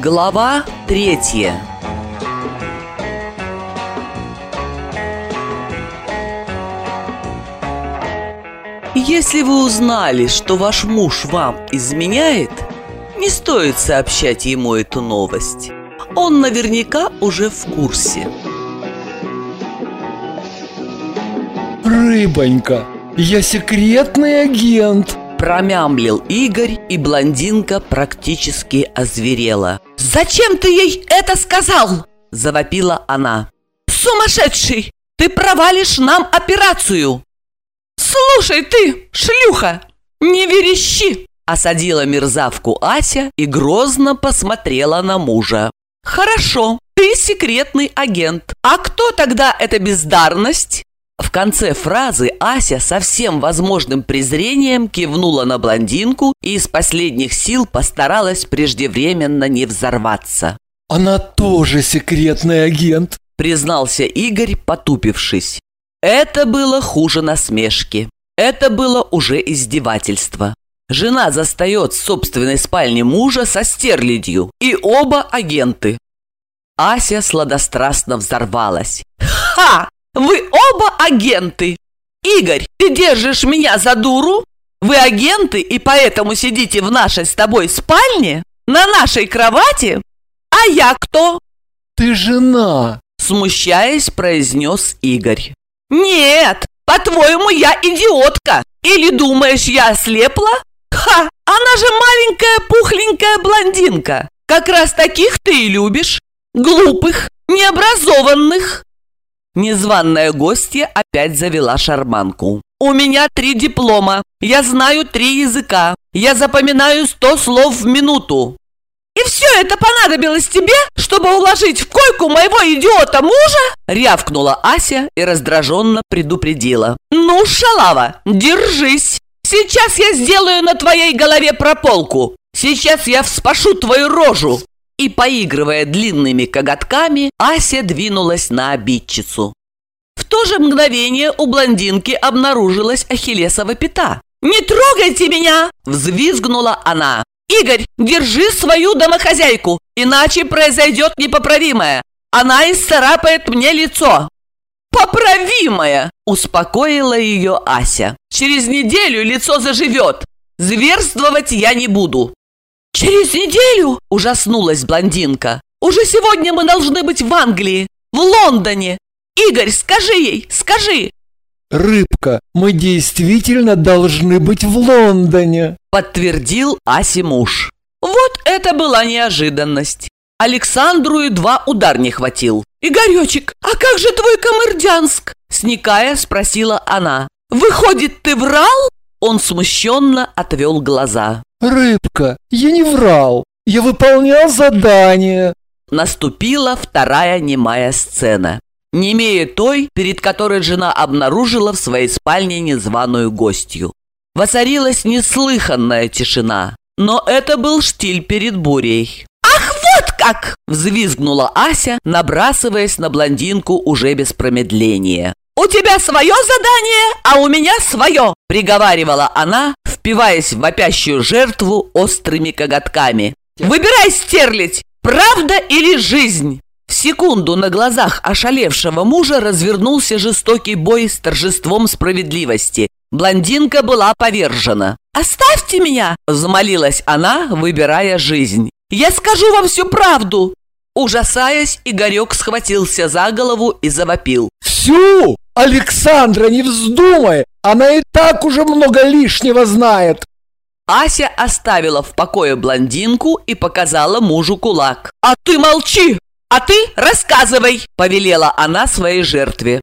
Глава третья Если вы узнали, что ваш муж вам изменяет, не стоит сообщать ему эту новость. Он наверняка уже в курсе. Рыбонька, я секретный агент. Промямлил Игорь, и блондинка практически озверела. «Зачем ты ей это сказал?» – завопила она. «Сумасшедший! Ты провалишь нам операцию!» «Слушай ты, шлюха, не верещи!» Осадила мерзавку Ася и грозно посмотрела на мужа. «Хорошо, ты секретный агент. А кто тогда эта бездарность?» В конце фразы Ася со всем возможным презрением кивнула на блондинку и из последних сил постаралась преждевременно не взорваться. Она тоже секретный агент, признался Игорь, потупившись. Это было хуже насмешки. Это было уже издевательство. Жена застает в собственной спальне мужа со стерлядью, и оба агенты. Ася сладострастно взорвалась. «Ха! Вы оба агенты! Игорь, ты держишь меня за дуру? Вы агенты и поэтому сидите в нашей с тобой спальне? На нашей кровати? А я кто?» «Ты жена!» Смущаясь, произнес Игорь. «Нет, по-твоему, я идиотка! Или думаешь, я ослепла? Ха! Она же маленькая пухленькая блондинка! Как раз таких ты и любишь! Глупых, необразованных!» Незваная гостья опять завела шарманку. «У меня три диплома, я знаю три языка, я запоминаю сто слов в минуту. «И все это понадобилось тебе, чтобы уложить в койку моего идиота мужа?» Рявкнула Ася и раздраженно предупредила. «Ну, шалава, держись! Сейчас я сделаю на твоей голове прополку! Сейчас я вспашу твою рожу!» И, поигрывая длинными коготками, Ася двинулась на обидчицу. В то же мгновение у блондинки обнаружилась ахиллесова пята. «Не трогайте меня!» – взвизгнула она. «Игорь, держи свою домохозяйку, иначе произойдет непоправимое. Она исцарапает мне лицо». «Поправимое!» – успокоила ее Ася. «Через неделю лицо заживет. Зверствовать я не буду». «Через неделю?» – ужаснулась блондинка. «Уже сегодня мы должны быть в Англии, в Лондоне. Игорь, скажи ей, скажи!» «Рыбка, мы действительно должны быть в Лондоне!» Подтвердил Аси муж. Вот это была неожиданность. Александру едва удар не хватил. «Игоречек, а как же твой Камырдянск?» Сникая, спросила она. «Выходит, ты врал?» Он смущенно отвел глаза. «Рыбка, я не врал. Я выполнял задание». Наступила вторая немая сцена. Не имея той, перед которой жена обнаружила в своей спальне незваную гостью. Воцарилась неслыханная тишина, но это был штиль перед бурей. «Ах, вот как!» – взвизгнула Ася, набрасываясь на блондинку уже без промедления. «У тебя свое задание, а у меня свое!» – приговаривала она, впиваясь в вопящую жертву острыми коготками. «Выбирай, стерлить, правда или жизнь?» В секунду на глазах ошалевшего мужа развернулся жестокий бой с торжеством справедливости. Блондинка была повержена. «Оставьте меня!» – взмолилась она, выбирая жизнь. «Я скажу вам всю правду!» Ужасаясь, Игорек схватился за голову и завопил. «Всю! Александра, не вздумай! Она и так уже много лишнего знает!» Ася оставила в покое блондинку и показала мужу кулак. «А ты молчи! А ты рассказывай!» – повелела она своей жертве.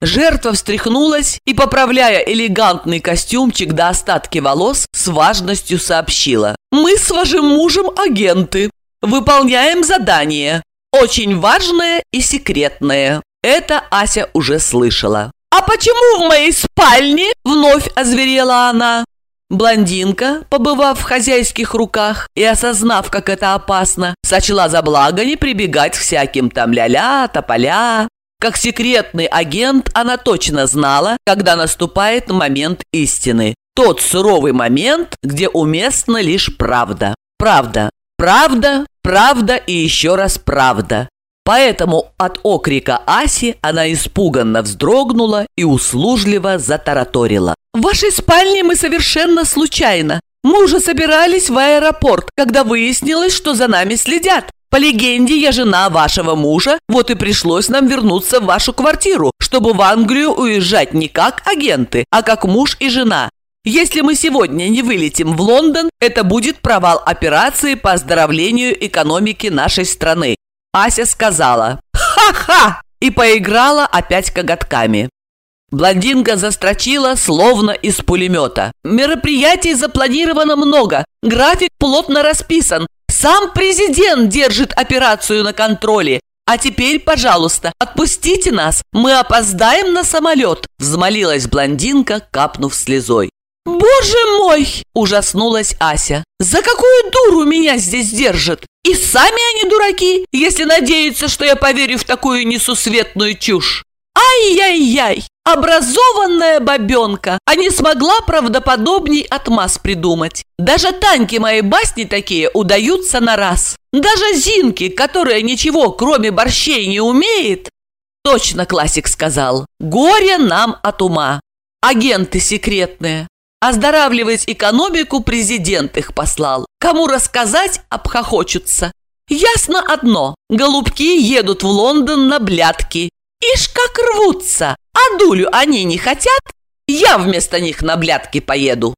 Жертва встряхнулась и, поправляя элегантный костюмчик до остатки волос, с важностью сообщила. «Мы с вашим мужем агенты. Выполняем задание. Очень важное и секретное. Это Ася уже слышала. «А почему в моей спальне?» – вновь озверела она. Блондинка, побывав в хозяйских руках и осознав, как это опасно, сочла за благо не прибегать всяким там ля-ля, тополя. Как секретный агент она точно знала, когда наступает момент истины. Тот суровый момент, где уместна лишь правда. Правда. Правда, правда и еще раз правда. Поэтому от окрика Аси она испуганно вздрогнула и услужливо затараторила. «В вашей спальне мы совершенно случайно. Мы уже собирались в аэропорт, когда выяснилось, что за нами следят. По легенде, я жена вашего мужа, вот и пришлось нам вернуться в вашу квартиру, чтобы в Англию уезжать не как агенты, а как муж и жена. Если мы сегодня не вылетим в Лондон, это будет провал операции по оздоровлению экономики нашей страны. Ася сказала «Ха-ха!» и поиграла опять коготками. Блондинка застрочила, словно из пулемета. Мероприятий запланировано много, график плотно расписан. Сам президент держит операцию на контроле. А теперь, пожалуйста, отпустите нас, мы опоздаем на самолет, взмолилась блондинка, капнув слезой. «Боже мой!» – ужаснулась Ася. «За какую дуру меня здесь держат? И сами они дураки, если надеются, что я поверю в такую несусветную чушь. Ай-яй-яй! Образованная бабенка, а не смогла правдоподобней отмаз придумать. Даже танки моей басни такие удаются на раз. Даже Зинки, которая ничего, кроме борщей, не умеет. Точно классик сказал. Горе нам от ума. Агенты секретные. Оздоравливать экономику президент их послал. Кому рассказать, обхохочутся. Ясно одно. Голубки едут в Лондон на блядки. Ишь как рвутся! А дулю они не хотят? Я вместо них на блядки поеду.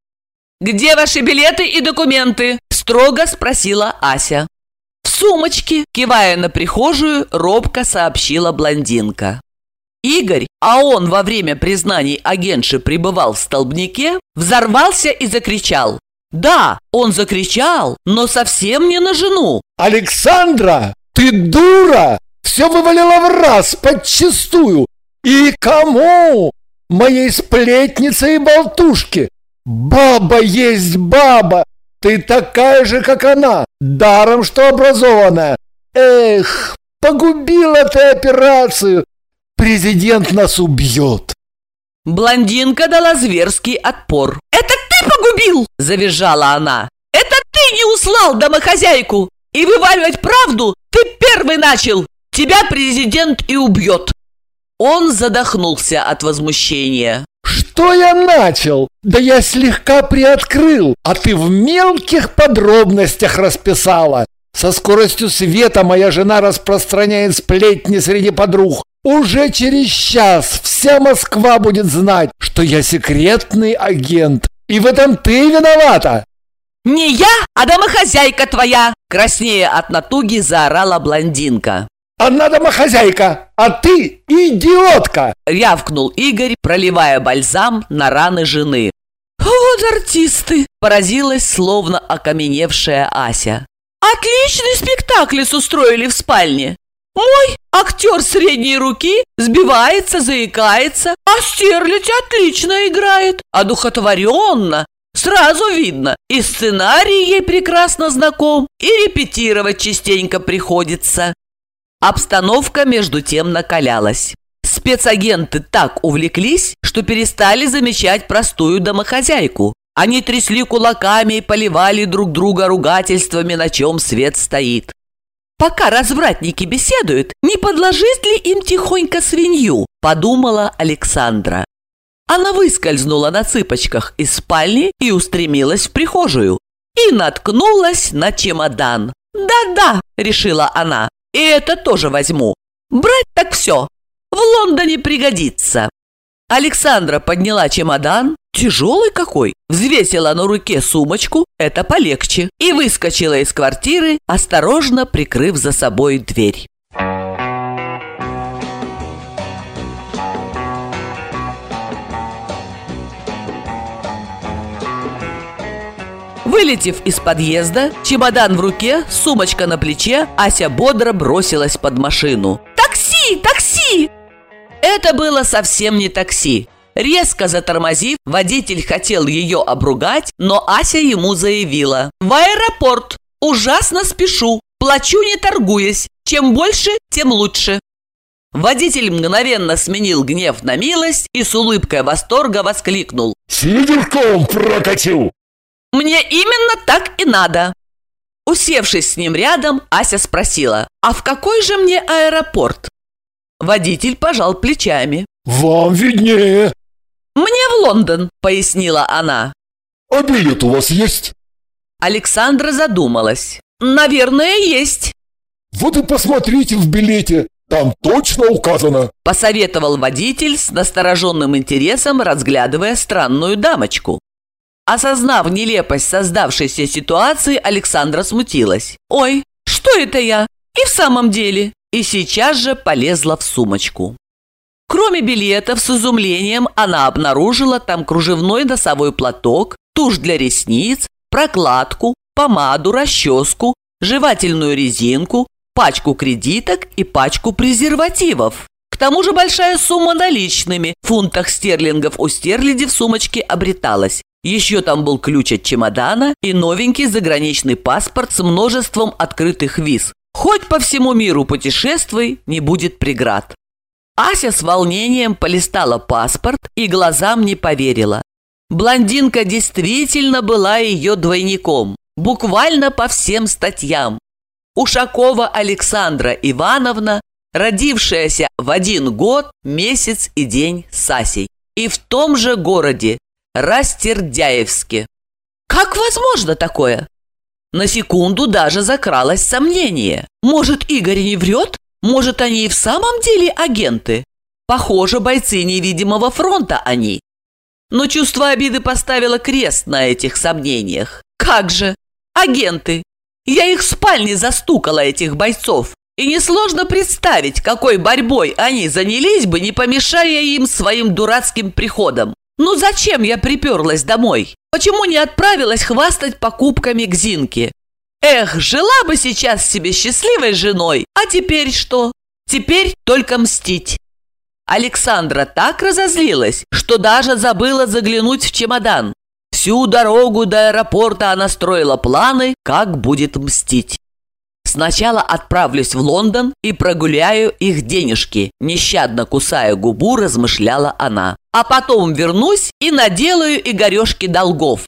«Где ваши билеты и документы?» – строго спросила Ася. «В сумочке», – кивая на прихожую, робко сообщила блондинка. Игорь, а он во время признаний агентши пребывал в столбнике, взорвался и закричал. Да, он закричал, но совсем не на жену. «Александра, ты дура! Все вывалила в раз, подчистую. И кому? Моей сплетнице и болтушке. Баба есть баба. Ты такая же, как она, даром что образованная. Эх, погубила ты операцию. Президент нас убьет. Блондинка дала зверский отпор. «Это ты погубил!» – завизжала она. «Это ты не услал домохозяйку! И вываливать правду ты первый начал! Тебя президент и убьет!» Он задохнулся от возмущения. «Что я начал? Да я слегка приоткрыл, а ты в мелких подробностях расписала. Со скоростью света моя жена распространяет сплетни среди подруг. Уже через час вся Москва будет знать, что я секретный агент. И в этом ты виновата!» «Не я, а домохозяйка твоя!» Краснея от натуги заорала блондинка. Она домохозяйка, а ты идиотка!» Рявкнул Игорь, проливая бальзам на раны жены. «Вот артисты!» – поразилась, словно окаменевшая Ася. «Отличный спектакль устроили в спальне! Мой актер средней руки сбивается, заикается, а Стерлядь отлично играет, одухотворенно. Сразу видно, и сценарий ей прекрасно знаком, и репетировать частенько приходится. Обстановка между тем накалялась. Спецагенты так увлеклись, что перестали замечать простую домохозяйку. Они трясли кулаками и поливали друг друга ругательствами, на чем свет стоит. Пока развратники беседуют, не подложить ли им тихонько свинью, подумала Александра. Она выскользнула на цыпочках из спальни и устремилась в прихожую. И наткнулась на чемодан. «Да-да», — решила она, и это тоже возьму. Брать так все. В Лондоне пригодится. Александра подняла чемодан, тяжелый какой, взвесила на руке сумочку, это полегче, и выскочила из квартиры, осторожно прикрыв за собой дверь. Вылетев из подъезда, чемодан в руке, сумочка на плече, Ася бодро бросилась под машину. «Такси! Такси!» Это было совсем не такси. Резко затормозив, водитель хотел ее обругать, но Ася ему заявила. «В аэропорт! Ужасно спешу! Плачу не торгуясь! Чем больше, тем лучше!» Водитель мгновенно сменил гнев на милость и с улыбкой восторга воскликнул. «Сидерком прокатил!» Мне именно так и надо. Усевшись с ним рядом, Ася спросила, «А в какой же мне аэропорт?» Водитель пожал плечами. «Вам виднее». «Мне в Лондон», — пояснила она. «А билет у вас есть?» Александра задумалась. «Наверное, есть». «Вот и посмотрите в билете, там точно указано!» Посоветовал водитель с настороженным интересом, разглядывая странную дамочку. Осознав нелепость создавшейся ситуации, Александра смутилась. «Ой, что это я? И в самом деле?» И сейчас же полезла в сумочку. Кроме билетов, с изумлением она обнаружила там кружевной носовой платок, тушь для ресниц, прокладку, помаду, расческу, жевательную резинку, пачку кредиток и пачку презервативов. К тому же большая сумма наличными, в фунтах стерлингов у стерляди в сумочке обреталась. Еще там был ключ от чемодана и новенький заграничный паспорт с множеством открытых виз. Хоть по всему миру путешествуй, не будет преград. Ася с волнением полистала паспорт и глазам не поверила. Блондинка действительно была ее двойником, буквально по всем статьям. Ушакова Александра Ивановна, родившаяся в один год, месяц и день с Асей. И в том же городе, Растердяевске. Как возможно такое? На секунду даже закралось сомнение. Может, Игорь не врет? Может, они и в самом деле агенты? Похоже, бойцы невидимого фронта они. Но чувство обиды поставило крест на этих сомнениях. Как же? Агенты! Я их в спальне застукала, этих бойцов. И несложно представить, какой борьбой они занялись бы, не помешая им своим дурацким приходом. Ну зачем я приперлась домой? Почему не отправилась хвастать покупками к Зинке? Эх, жила бы сейчас себе счастливой женой, а теперь что? Теперь только мстить. Александра так разозлилась, что даже забыла заглянуть в чемодан. Всю дорогу до аэропорта она строила планы, как будет мстить. Сначала отправлюсь в Лондон и прогуляю их денежки, нещадно кусая губу, размышляла она. А потом вернусь и наделаю Игорешке долгов.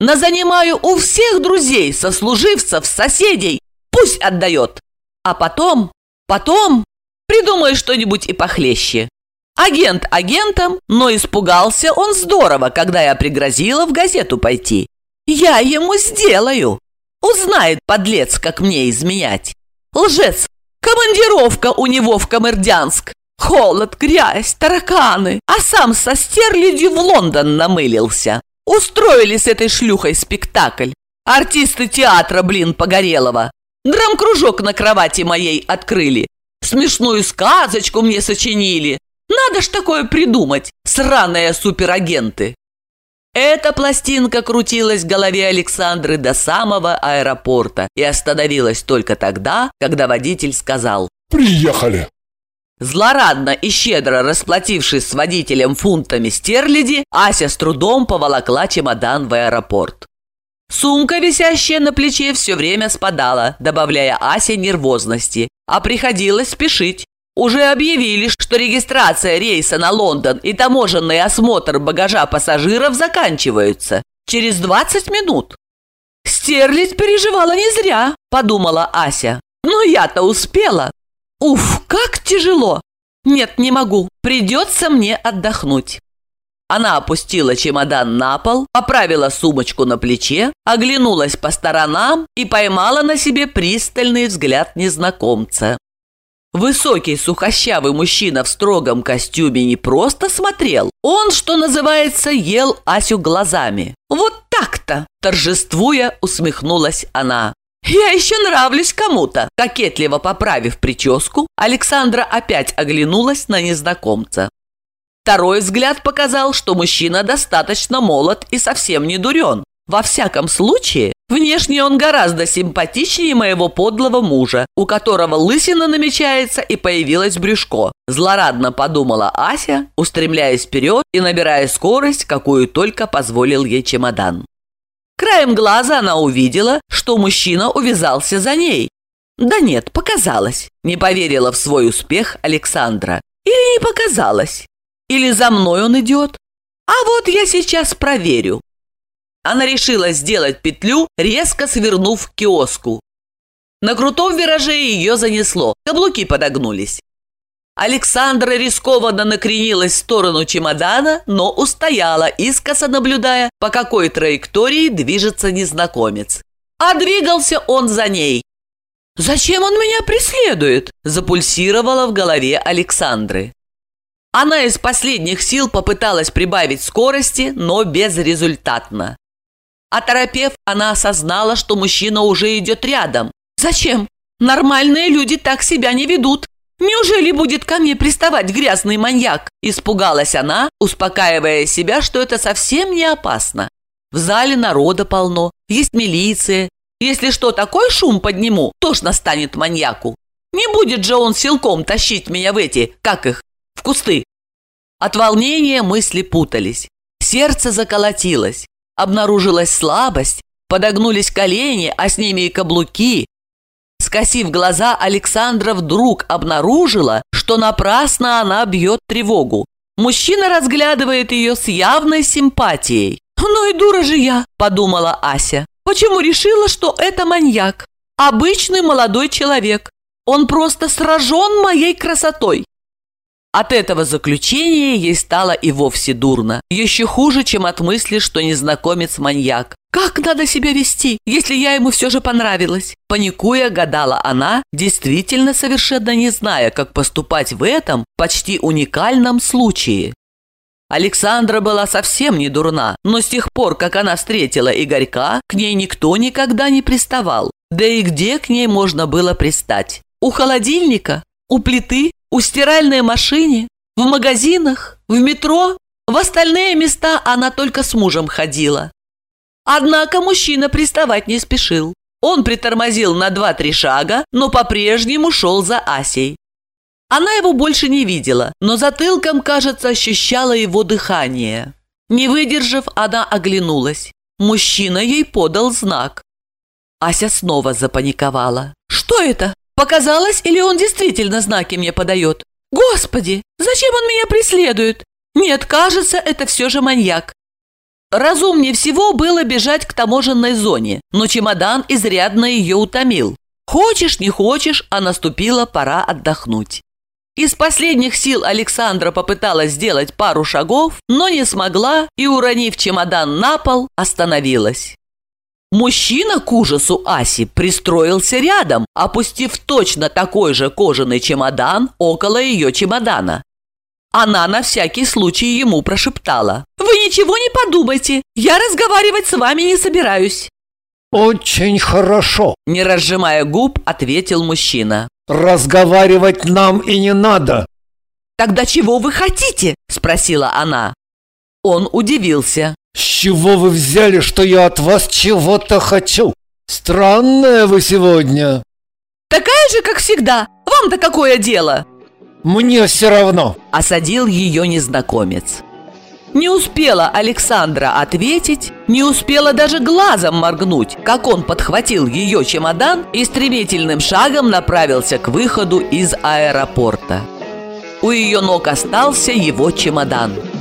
Назанимаю у всех друзей, сослуживцев, соседей. Пусть отдает. А потом, потом придумаю что-нибудь и похлеще. Агент агентом, но испугался он здорово, когда я пригрозила в газету пойти. Я ему сделаю. Узнает, подлец, как мне изменять. Лжец, командировка у него в Камердянск. Холод, грязь, тараканы. А сам со стерлядью в Лондон намылился. Устроили с этой шлюхой спектакль. Артисты театра, блин, Погорелого. Драм-кружок на кровати моей открыли. Смешную сказочку мне сочинили. Надо ж такое придумать, сраные суперагенты. Эта пластинка крутилась в голове Александры до самого аэропорта и остановилась только тогда, когда водитель сказал «Приехали!». Злорадно и щедро расплатившись с водителем фунтами стерляди, Ася с трудом поволокла чемодан в аэропорт. Сумка, висящая на плече, все время спадала, добавляя Асе нервозности, а приходилось спешить. Уже объявили, что регистрация рейса на Лондон и таможенный осмотр багажа пассажиров заканчиваются через 20 минут. «Стерлить переживала не зря», – подумала Ася. «Но я-то успела. Уф, как тяжело. Нет, не могу. Придется мне отдохнуть». Она опустила чемодан на пол, поправила сумочку на плече, оглянулась по сторонам и поймала на себе пристальный взгляд незнакомца. Высокий сухощавый мужчина в строгом костюме не просто смотрел, он, что называется, ел Асю глазами. Вот так-то, торжествуя, усмехнулась она. «Я еще нравлюсь кому-то!» Кокетливо поправив прическу, Александра опять оглянулась на незнакомца. Второй взгляд показал, что мужчина достаточно молод и совсем не дурен. Во всяком случае, внешне он гораздо симпатичнее моего подлого мужа, у которого лысина намечается и появилось брюшко. Злорадно подумала Ася, устремляясь вперед и набирая скорость, какую только позволил ей чемодан. Краем глаза она увидела, что мужчина увязался за ней. Да нет, показалось. Не поверила в свой успех Александра. Или не показалось. Или за мной он идет. А вот я сейчас проверю. Она решила сделать петлю, резко свернув к киоску. На крутом вираже ее занесло, каблуки подогнулись. Александра рискованно накренилась в сторону чемодана, но устояла, искоса наблюдая, по какой траектории движется незнакомец. А двигался он за ней. «Зачем он меня преследует?» – запульсировала в голове Александры. Она из последних сил попыталась прибавить скорости, но безрезультатно. Оторопев, она осознала, что мужчина уже идет рядом. «Зачем? Нормальные люди так себя не ведут. Неужели будет ко мне приставать грязный маньяк?» Испугалась она, успокаивая себя, что это совсем не опасно. В зале народа полно, есть милиция. Если что, такой шум подниму, точно станет маньяку. Не будет же он силком тащить меня в эти, как их, в кусты. От волнения мысли путались. Сердце заколотилось. Обнаружилась слабость, подогнулись колени, а с ними и каблуки. Скосив глаза, Александра вдруг обнаружила, что напрасно она бьет тревогу. Мужчина разглядывает ее с явной симпатией. «Ну и дура же я!» – подумала Ася. «Почему решила, что это маньяк? Обычный молодой человек. Он просто сражен моей красотой. От этого заключения ей стало и вовсе дурно. Еще хуже, чем от мысли, что незнакомец маньяк. «Как надо себя вести, если я ему все же понравилась?» Паникуя, гадала она, действительно совершенно не зная, как поступать в этом почти уникальном случае. Александра была совсем не дурна, но с тех пор, как она встретила Игорька, к ней никто никогда не приставал. Да и где к ней можно было пристать? У холодильника? У плиты? У стиральной машине, в магазинах, в метро, в остальные места она только с мужем ходила. Однако мужчина приставать не спешил. Он притормозил на два-три шага, но по-прежнему шел за Асей. Она его больше не видела, но затылком, кажется, ощущала его дыхание. Не выдержав, она оглянулась. Мужчина ей подал знак. Ася снова запаниковала. «Что это? Показалось, или он действительно знаки мне подает? Господи, зачем он меня преследует? Нет, кажется, это все же маньяк. Разумнее всего было бежать к таможенной зоне, но чемодан изрядно ее утомил. Хочешь, не хочешь, а наступила пора отдохнуть. Из последних сил Александра попыталась сделать пару шагов, но не смогла и, уронив чемодан на пол, остановилась. Мужчина к ужасу Аси пристроился рядом, опустив точно такой же кожаный чемодан около ее чемодана. Она на всякий случай ему прошептала. «Вы ничего не подумайте, я разговаривать с вами не собираюсь». «Очень хорошо», – не разжимая губ, ответил мужчина. «Разговаривать нам и не надо». «Тогда чего вы хотите?» – спросила она. Он удивился. «С чего вы взяли, что я от вас чего-то хочу? Странная вы сегодня!» «Такая же, как всегда! Вам-то какое дело?» «Мне все равно!» – осадил ее незнакомец. Не успела Александра ответить, не успела даже глазом моргнуть, как он подхватил ее чемодан и стремительным шагом направился к выходу из аэропорта. У ее ног остался его чемодан –